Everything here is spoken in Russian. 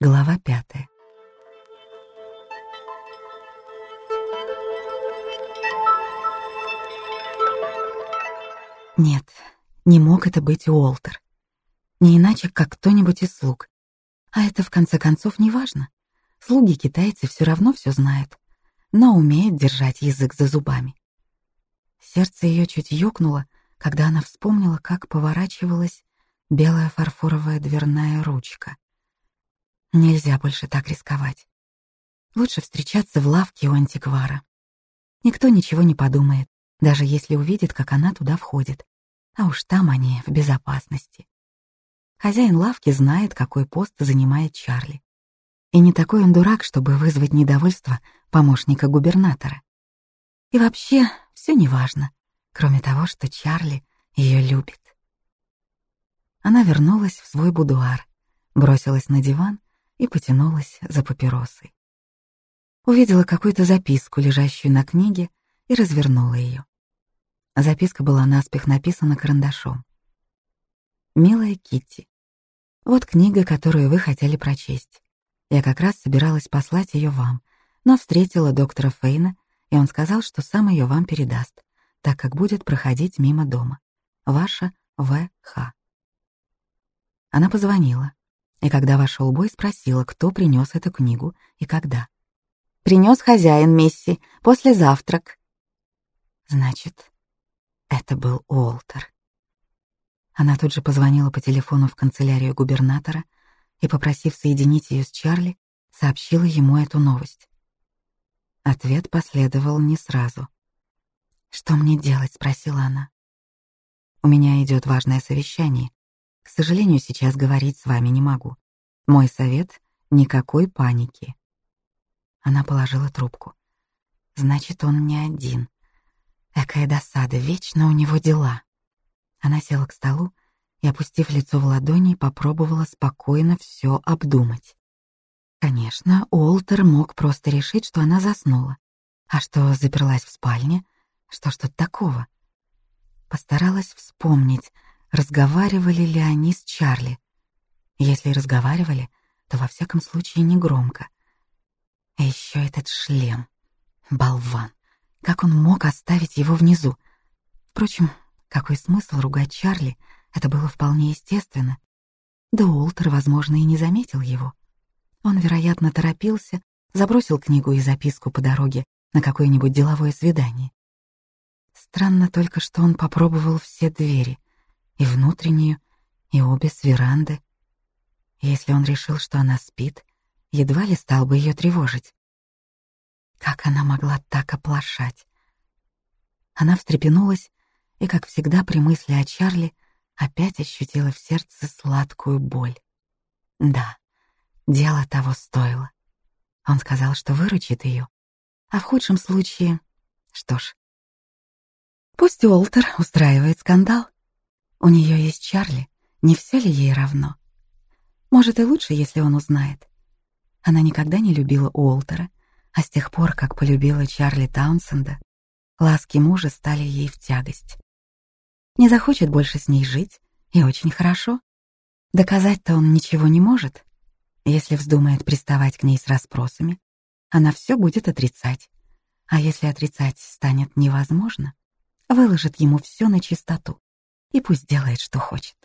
Глава пятая. Нет, не мог это быть Уолтер. Не иначе, как кто-нибудь из слуг. А это, в конце концов, не важно. Слуги китайцы все равно все знают, но умеют держать язык за зубами. Сердце ее чуть ёкнуло, когда она вспомнила, как поворачивалась белая фарфоровая дверная ручка. Нельзя больше так рисковать. Лучше встречаться в лавке у антиквара. Никто ничего не подумает, даже если увидит, как она туда входит. А уж там они в безопасности. Хозяин лавки знает, какой пост занимает Чарли. И не такой он дурак, чтобы вызвать недовольство помощника губернатора. И вообще, все неважно, кроме того, что Чарли ее любит. Она вернулась в свой будуар, бросилась на диван и потянулась за папиросой. Увидела какую-то записку, лежащую на книге, и развернула ее. Записка была наспех написана карандашом. «Милая Китти, вот книга, которую вы хотели прочесть. Я как раз собиралась послать ее вам, но встретила доктора Фейна, и он сказал, что сам ее вам передаст, так как будет проходить мимо дома. Ваша В.Х. Она позвонила, и когда вошел бой, спросила, кто принес эту книгу и когда. Принес хозяин Мисси, после завтрак. Значит, это был Уолтер. Она тут же позвонила по телефону в канцелярию губернатора и, попросив соединить ее с Чарли, сообщила ему эту новость. Ответ последовал не сразу. «Что мне делать?» — спросила она. «У меня идет важное совещание. К сожалению, сейчас говорить с вами не могу. Мой совет — никакой паники». Она положила трубку. «Значит, он не один. Какая досада, вечно у него дела. Она села к столу и, опустив лицо в ладони, попробовала спокойно все обдумать. Конечно, Уолтер мог просто решить, что она заснула. А что заперлась в спальне? Что тут такого? Постаралась вспомнить, разговаривали ли они с Чарли. Если разговаривали, то во всяком случае не громко. А еще этот шлем. Болван. Как он мог оставить его внизу? Впрочем, какой смысл ругать Чарли? Это было вполне естественно. Да Уолтер, возможно, и не заметил его. Он, вероятно, торопился, забросил книгу и записку по дороге на какое-нибудь деловое свидание. Странно только, что он попробовал все двери, и внутреннюю, и обе с веранды. Если он решил, что она спит, едва ли стал бы ее тревожить. Как она могла так оплошать? Она встрепенулась и, как всегда при мысли о Чарли, опять ощутила в сердце сладкую боль. Да, дело того стоило. Он сказал, что выручит ее, а в худшем случае... Что ж, пусть Уолтер устраивает скандал. У нее есть Чарли, не все ли ей равно? Может, и лучше, если он узнает. Она никогда не любила Уолтера, а с тех пор, как полюбила Чарли Таунсенда, ласки мужа стали ей в тягость. Не захочет больше с ней жить, и очень хорошо. Доказать-то он ничего не может. Если вздумает приставать к ней с расспросами, она все будет отрицать. А если отрицать станет невозможно, выложит ему все на чистоту, и пусть делает, что хочет.